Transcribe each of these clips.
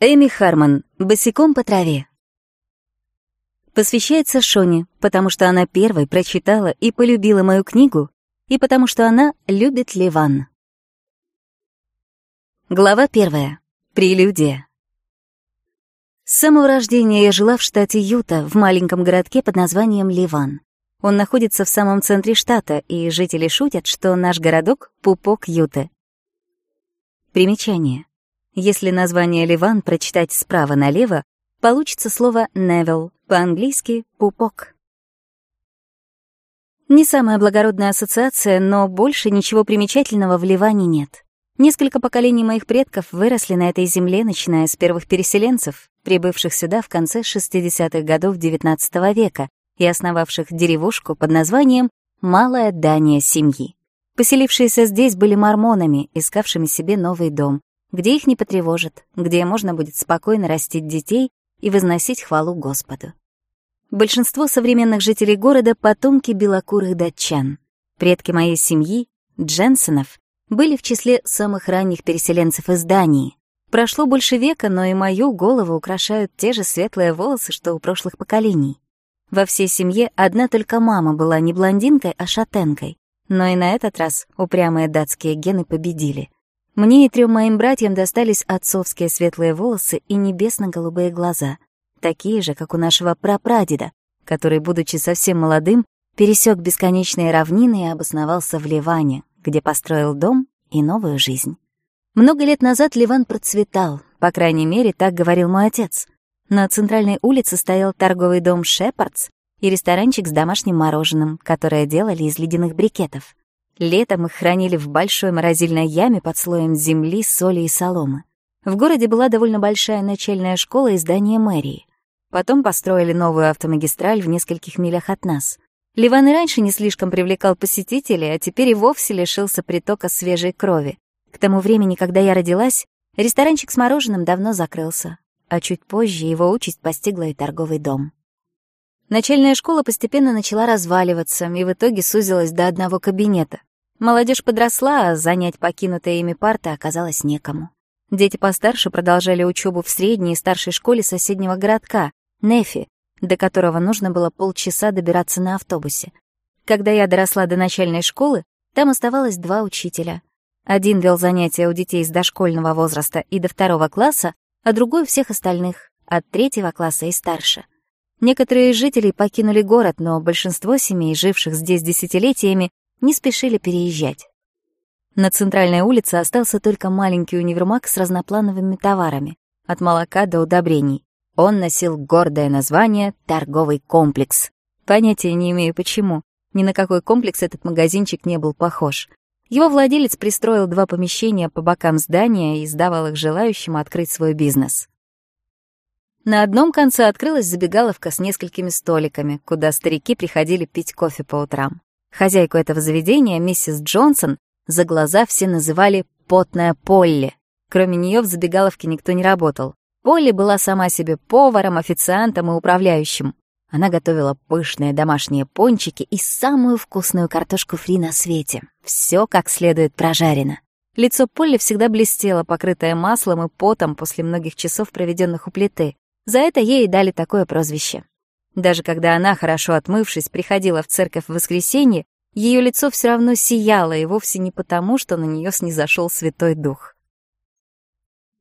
Эми Харман. Босиком по траве. Посвящается Шоне, потому что она первой прочитала и полюбила мою книгу, и потому что она любит Ливан. Глава первая. Прелюдия. С самого рождения я жила в штате Юта, в маленьком городке под названием Ливан. Он находится в самом центре штата, и жители шутят, что наш городок — пупок Юты. Примечание. Если название Ливан прочитать справа налево, получится слово «Невилл», по-английски «пупок». Не самая благородная ассоциация, но больше ничего примечательного в Ливане нет. Несколько поколений моих предков выросли на этой земле, начиная с первых переселенцев, прибывших сюда в конце 60-х годов XIX века и основавших деревушку под названием Малое Дания семьи». Поселившиеся здесь были мормонами, искавшими себе новый дом, где их не потревожат, где можно будет спокойно растить детей и возносить хвалу Господу. Большинство современных жителей города — потомки белокурых датчан. Предки моей семьи, Дженсенов, были в числе самых ранних переселенцев из Дании. Прошло больше века, но и мою голову украшают те же светлые волосы, что у прошлых поколений. Во всей семье одна только мама была не блондинкой, а шатенкой. Но и на этот раз упрямые датские гены победили. Мне и трем моим братьям достались отцовские светлые волосы и небесно-голубые глаза, такие же, как у нашего прапрадеда, который, будучи совсем молодым, пересек бесконечные равнины и обосновался в Ливане, где построил дом и новую жизнь. Много лет назад Ливан процветал, по крайней мере, так говорил мой отец. На центральной улице стоял торговый дом «Шепардс» и ресторанчик с домашним мороженым, которое делали из ледяных брикетов. Летом их хранили в большой морозильной яме под слоем земли, соли и соломы. В городе была довольно большая начальная школа и здание мэрии. Потом построили новую автомагистраль в нескольких милях от нас. Ливан и раньше не слишком привлекал посетителей, а теперь и вовсе лишился притока свежей крови. К тому времени, когда я родилась, ресторанчик с мороженым давно закрылся, а чуть позже его участь постигла и торговый дом. Начальная школа постепенно начала разваливаться и в итоге сузилась до одного кабинета. Молодежь подросла, а занять покинутые ими парты оказалось некому. Дети постарше продолжали учебу в средней и старшей школе соседнего городка, Нефи, до которого нужно было полчаса добираться на автобусе. Когда я доросла до начальной школы, там оставалось два учителя. Один вел занятия у детей с дошкольного возраста и до второго класса, а другой — всех остальных, от третьего класса и старше. Некоторые жители покинули город, но большинство семей, живших здесь десятилетиями, не спешили переезжать. На центральной улице остался только маленький универмаг с разноплановыми товарами, от молока до удобрений. Он носил гордое название «торговый комплекс». Понятия не имею почему. Ни на какой комплекс этот магазинчик не был похож. Его владелец пристроил два помещения по бокам здания и сдавал их желающим открыть свой бизнес. На одном конце открылась забегаловка с несколькими столиками, куда старики приходили пить кофе по утрам. Хозяйку этого заведения, миссис Джонсон, за глаза все называли «потная Полли». Кроме нее в забегаловке никто не работал. Полли была сама себе поваром, официантом и управляющим. Она готовила пышные домашние пончики и самую вкусную картошку фри на свете. Все как следует прожарено. Лицо Полли всегда блестело, покрытое маслом и потом после многих часов, проведенных у плиты. За это ей дали такое прозвище. Даже когда она, хорошо отмывшись, приходила в церковь в воскресенье, ее лицо все равно сияло, и вовсе не потому, что на нее снизошел Святой Дух.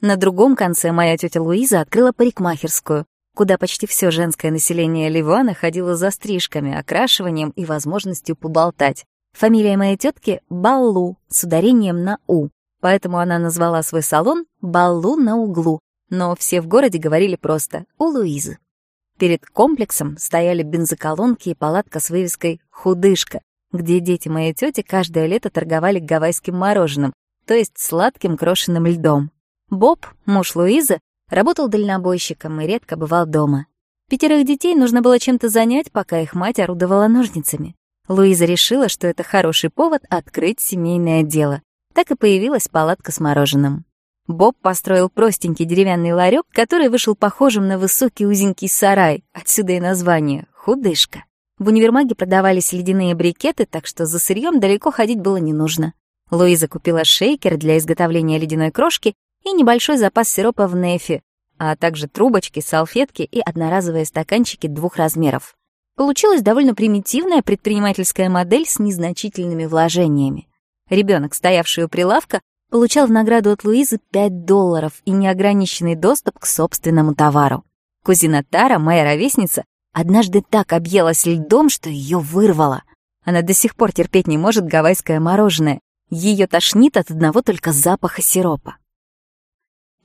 На другом конце моя тетя Луиза открыла парикмахерскую, куда почти все женское население Ливана ходило за стрижками, окрашиванием и возможностью поболтать. Фамилия моей тетки — Баллу, с ударением на «у», поэтому она назвала свой салон «Баллу на углу», но все в городе говорили просто «у Луизы». Перед комплексом стояли бензоколонки и палатка с вывеской «Худышка», где дети моей тети каждое лето торговали гавайским мороженым, то есть сладким крошеным льдом. Боб, муж Луизы, работал дальнобойщиком и редко бывал дома. Пятерых детей нужно было чем-то занять, пока их мать орудовала ножницами. Луиза решила, что это хороший повод открыть семейное дело. Так и появилась палатка с мороженым. Боб построил простенький деревянный ларек, который вышел похожим на высокий узенький сарай, отсюда и название — «Худышка». В универмаге продавались ледяные брикеты, так что за сырьем далеко ходить было не нужно. Луиза купила шейкер для изготовления ледяной крошки и небольшой запас сиропа в нефе, а также трубочки, салфетки и одноразовые стаканчики двух размеров. Получилась довольно примитивная предпринимательская модель с незначительными вложениями. Ребенок, стоявший у прилавка, получал в награду от Луизы 5 долларов и неограниченный доступ к собственному товару. Кузина Тара, моя ровесница, однажды так объелась льдом, что ее вырвало. Она до сих пор терпеть не может гавайское мороженое. Ее тошнит от одного только запаха сиропа.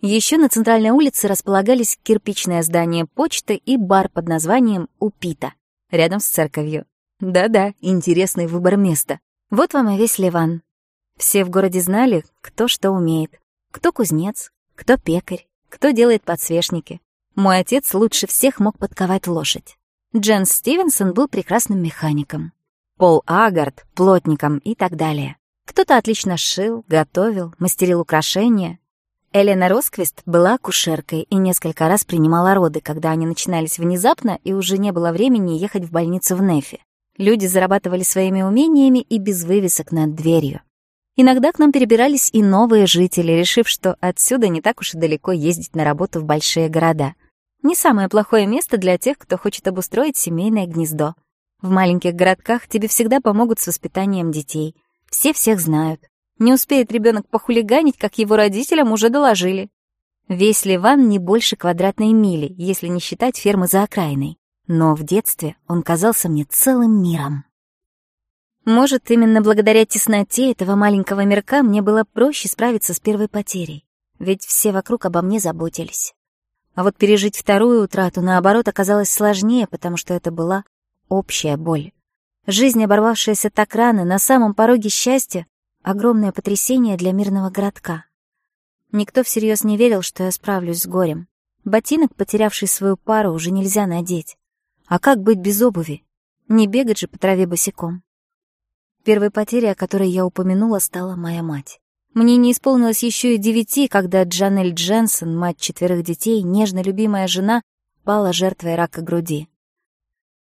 Еще на центральной улице располагались кирпичное здание почты и бар под названием «Упита», рядом с церковью. Да-да, интересный выбор места. Вот вам и весь Ливан. Все в городе знали, кто что умеет. Кто кузнец, кто пекарь, кто делает подсвечники. Мой отец лучше всех мог подковать лошадь. Дженс Стивенсон был прекрасным механиком. Пол Агард — плотником и так далее. Кто-то отлично шил, готовил, мастерил украшения. Элена Росквист была акушеркой и несколько раз принимала роды, когда они начинались внезапно и уже не было времени ехать в больницу в Нефе. Люди зарабатывали своими умениями и без вывесок над дверью. Иногда к нам перебирались и новые жители, решив, что отсюда не так уж и далеко ездить на работу в большие города. Не самое плохое место для тех, кто хочет обустроить семейное гнездо. В маленьких городках тебе всегда помогут с воспитанием детей. Все всех знают. Не успеет ребенок похулиганить, как его родителям уже доложили. Весь Ливан не больше квадратной мили, если не считать фермы за окраиной. Но в детстве он казался мне целым миром. Может, именно благодаря тесноте этого маленького мирка мне было проще справиться с первой потерей, ведь все вокруг обо мне заботились. А вот пережить вторую утрату, наоборот, оказалось сложнее, потому что это была общая боль. Жизнь, оборвавшаяся так рано, на самом пороге счастья, огромное потрясение для мирного городка. Никто всерьез не верил, что я справлюсь с горем. Ботинок, потерявший свою пару, уже нельзя надеть. А как быть без обуви? Не бегать же по траве босиком. Первой потерей, о которой я упомянула, стала моя мать. Мне не исполнилось еще и девяти, когда Джанель Дженсен, мать четверых детей, нежно любимая жена, пала жертвой рака груди.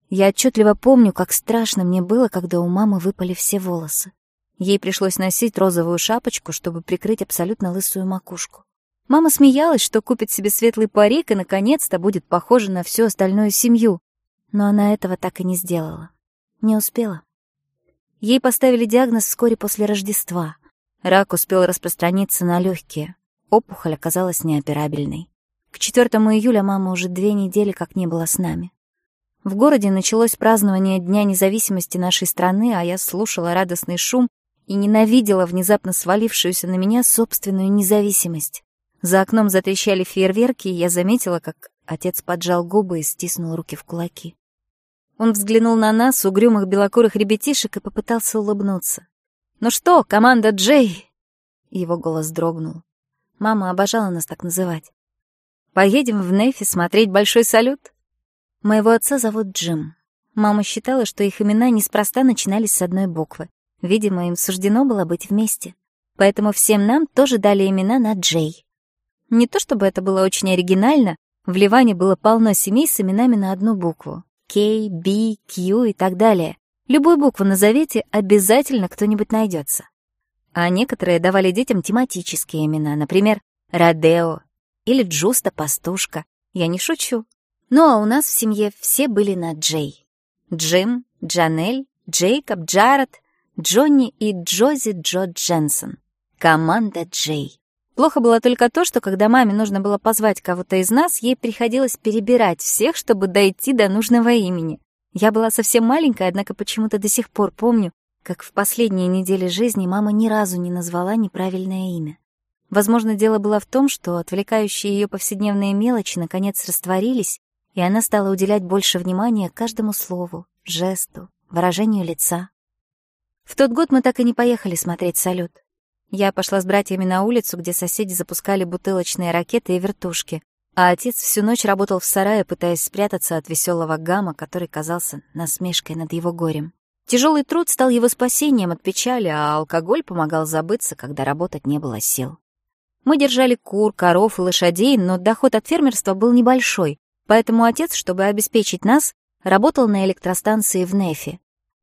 Я отчетливо помню, как страшно мне было, когда у мамы выпали все волосы. Ей пришлось носить розовую шапочку, чтобы прикрыть абсолютно лысую макушку. Мама смеялась, что купит себе светлый парик и, наконец-то, будет похожа на всю остальную семью. Но она этого так и не сделала. Не успела. Ей поставили диагноз вскоре после Рождества. Рак успел распространиться на легкие. Опухоль оказалась неоперабельной. К 4 июля мама уже две недели как не была с нами. В городе началось празднование Дня независимости нашей страны, а я слушала радостный шум и ненавидела внезапно свалившуюся на меня собственную независимость. За окном затрещали фейерверки, и я заметила, как отец поджал губы и стиснул руки в кулаки. Он взглянул на нас, угрюмых белокурых ребятишек, и попытался улыбнуться. «Ну что, команда Джей?» Его голос дрогнул. Мама обожала нас так называть. «Поедем в Нефи смотреть большой салют?» Моего отца зовут Джим. Мама считала, что их имена неспроста начинались с одной буквы. Видимо, им суждено было быть вместе. Поэтому всем нам тоже дали имена на Джей. Не то чтобы это было очень оригинально, в Ливане было полно семей с именами на одну букву. Кей, Би, Кью и так далее. Любую букву назовите, обязательно кто-нибудь найдется. А некоторые давали детям тематические имена, например, Родео или Джуста-пастушка. Я не шучу. Ну а у нас в семье все были на Джей. Джим, Джанель, Джейкоб, Джаред, Джонни и Джози Джо Дженсен. Команда Джей. Плохо было только то, что когда маме нужно было позвать кого-то из нас, ей приходилось перебирать всех, чтобы дойти до нужного имени. Я была совсем маленькая, однако почему-то до сих пор помню, как в последние недели жизни мама ни разу не назвала неправильное имя. Возможно, дело было в том, что отвлекающие ее повседневные мелочи наконец растворились, и она стала уделять больше внимания каждому слову, жесту, выражению лица. В тот год мы так и не поехали смотреть салют. Я пошла с братьями на улицу, где соседи запускали бутылочные ракеты и вертушки, а отец всю ночь работал в сарае, пытаясь спрятаться от веселого гамма, который казался насмешкой над его горем. Тяжелый труд стал его спасением от печали, а алкоголь помогал забыться, когда работать не было сил. Мы держали кур, коров и лошадей, но доход от фермерства был небольшой, поэтому отец, чтобы обеспечить нас, работал на электростанции в Нефе.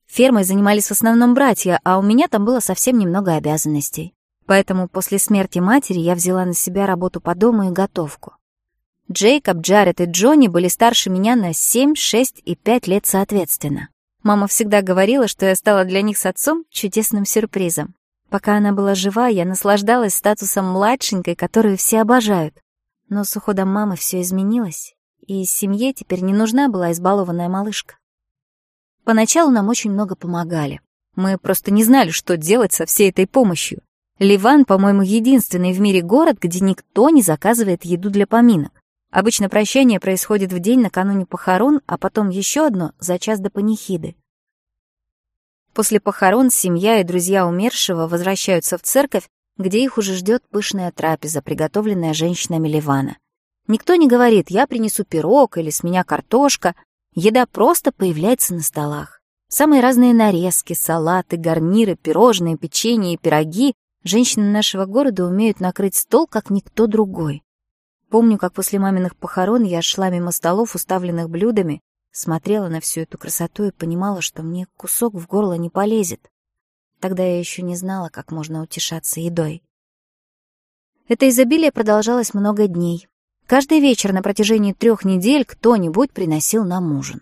Фермой занимались в основном братья, а у меня там было совсем немного обязанностей поэтому после смерти матери я взяла на себя работу по дому и готовку. Джейкоб, Джаред и Джонни были старше меня на 7, 6 и 5 лет соответственно. Мама всегда говорила, что я стала для них с отцом чудесным сюрпризом. Пока она была жива, я наслаждалась статусом младшенькой, которую все обожают. Но с уходом мамы все изменилось, и семье теперь не нужна была избалованная малышка. Поначалу нам очень много помогали. Мы просто не знали, что делать со всей этой помощью. Ливан, по-моему, единственный в мире город, где никто не заказывает еду для поминок. Обычно прощание происходит в день накануне похорон, а потом еще одно за час до панихиды. После похорон семья и друзья умершего возвращаются в церковь, где их уже ждет пышная трапеза, приготовленная женщинами Ливана. Никто не говорит «я принесу пирог» или «с меня картошка». Еда просто появляется на столах. Самые разные нарезки, салаты, гарниры, пирожные, печенье и пироги Женщины нашего города умеют накрыть стол, как никто другой. Помню, как после маминых похорон я шла мимо столов, уставленных блюдами, смотрела на всю эту красоту и понимала, что мне кусок в горло не полезет. Тогда я еще не знала, как можно утешаться едой. Это изобилие продолжалось много дней. Каждый вечер на протяжении трех недель кто-нибудь приносил нам ужин.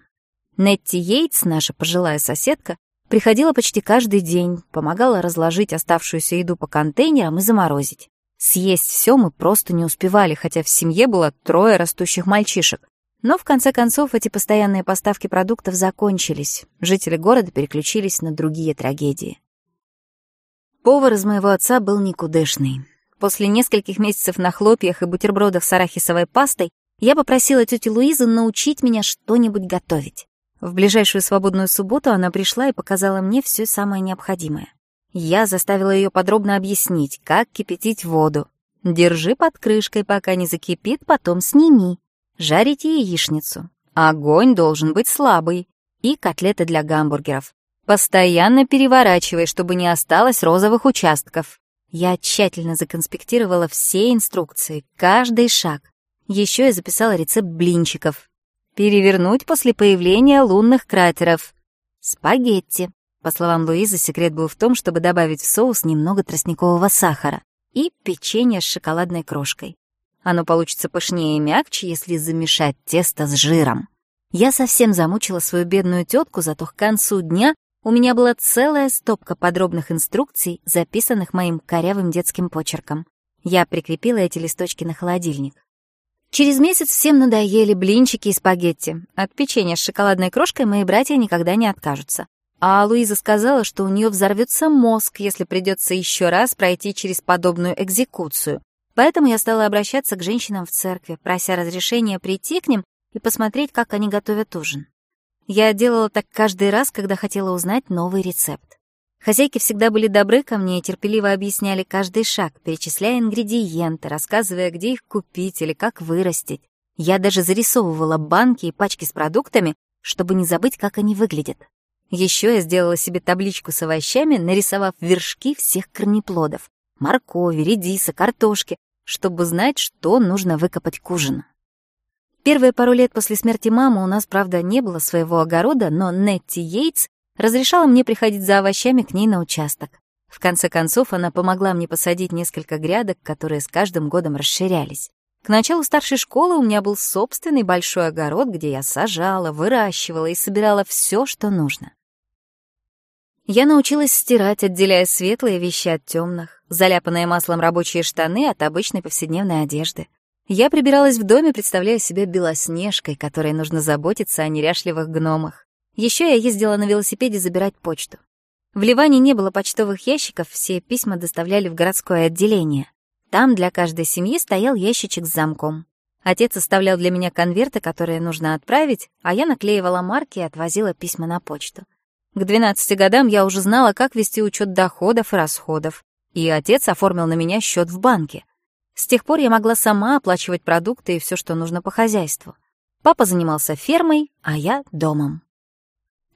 Нетти Йейтс, наша пожилая соседка, Приходила почти каждый день, помогала разложить оставшуюся еду по контейнерам и заморозить. Съесть все мы просто не успевали, хотя в семье было трое растущих мальчишек. Но в конце концов эти постоянные поставки продуктов закончились. Жители города переключились на другие трагедии. Повар из моего отца был никудышный. После нескольких месяцев на хлопьях и бутербродах с арахисовой пастой я попросила тетю Луизу научить меня что-нибудь готовить. В ближайшую свободную субботу она пришла и показала мне все самое необходимое. Я заставила ее подробно объяснить, как кипятить воду. Держи под крышкой, пока не закипит, потом сними. Жарите яичницу. Огонь должен быть слабый. И котлеты для гамбургеров. Постоянно переворачивай, чтобы не осталось розовых участков. Я тщательно законспектировала все инструкции, каждый шаг. Еще я записала рецепт блинчиков, перевернуть после появления лунных кратеров. Спагетти. По словам Луизы, секрет был в том, чтобы добавить в соус немного тростникового сахара и печенье с шоколадной крошкой. Оно получится пышнее и мягче, если замешать тесто с жиром. Я совсем замучила свою бедную тетку, зато к концу дня у меня была целая стопка подробных инструкций, записанных моим корявым детским почерком. Я прикрепила эти листочки на холодильник. Через месяц всем надоели блинчики и спагетти. От печенья с шоколадной крошкой мои братья никогда не откажутся. А Луиза сказала, что у нее взорвется мозг, если придется еще раз пройти через подобную экзекуцию. Поэтому я стала обращаться к женщинам в церкви, прося разрешения прийти к ним и посмотреть, как они готовят ужин. Я делала так каждый раз, когда хотела узнать новый рецепт. Хозяйки всегда были добры ко мне и терпеливо объясняли каждый шаг, перечисляя ингредиенты, рассказывая, где их купить или как вырастить. Я даже зарисовывала банки и пачки с продуктами, чтобы не забыть, как они выглядят. Еще я сделала себе табличку с овощами, нарисовав вершки всех корнеплодов — моркови, редиса, картошки, чтобы знать, что нужно выкопать к ужину. Первые пару лет после смерти мамы у нас, правда, не было своего огорода, но Нетти Йейтс разрешала мне приходить за овощами к ней на участок. В конце концов, она помогла мне посадить несколько грядок, которые с каждым годом расширялись. К началу старшей школы у меня был собственный большой огород, где я сажала, выращивала и собирала все, что нужно. Я научилась стирать, отделяя светлые вещи от темных, заляпанные маслом рабочие штаны от обычной повседневной одежды. Я прибиралась в доме, представляя себя белоснежкой, которой нужно заботиться о неряшливых гномах. Еще я ездила на велосипеде забирать почту. В Ливане не было почтовых ящиков, все письма доставляли в городское отделение. Там для каждой семьи стоял ящичек с замком. Отец оставлял для меня конверты, которые нужно отправить, а я наклеивала марки и отвозила письма на почту. К 12 годам я уже знала, как вести учет доходов и расходов, и отец оформил на меня счет в банке. С тех пор я могла сама оплачивать продукты и все, что нужно по хозяйству. Папа занимался фермой, а я — домом.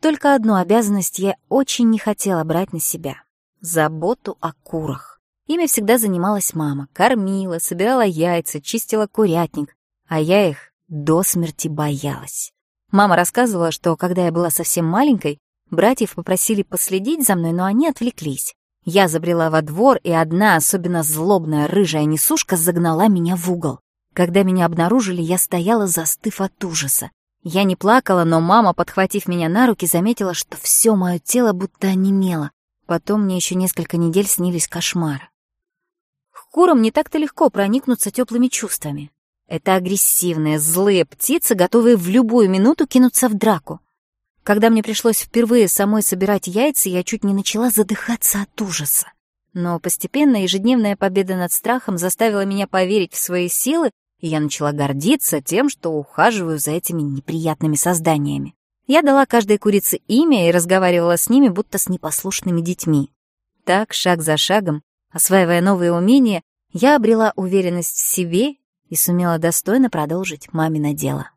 Только одну обязанность я очень не хотела брать на себя — заботу о курах. Ими всегда занималась мама, кормила, собирала яйца, чистила курятник, а я их до смерти боялась. Мама рассказывала, что, когда я была совсем маленькой, братьев попросили последить за мной, но они отвлеклись. Я забрела во двор, и одна особенно злобная рыжая несушка загнала меня в угол. Когда меня обнаружили, я стояла, застыв от ужаса. Я не плакала, но мама, подхватив меня на руки, заметила, что все мое тело будто онемело. Потом мне еще несколько недель снились кошмары. Хурам не так-то легко проникнуться теплыми чувствами. Это агрессивные, злые птицы, готовые в любую минуту кинуться в драку. Когда мне пришлось впервые самой собирать яйца, я чуть не начала задыхаться от ужаса. Но постепенно ежедневная победа над страхом заставила меня поверить в свои силы и я начала гордиться тем, что ухаживаю за этими неприятными созданиями. Я дала каждой курице имя и разговаривала с ними, будто с непослушными детьми. Так, шаг за шагом, осваивая новые умения, я обрела уверенность в себе и сумела достойно продолжить мамино дело.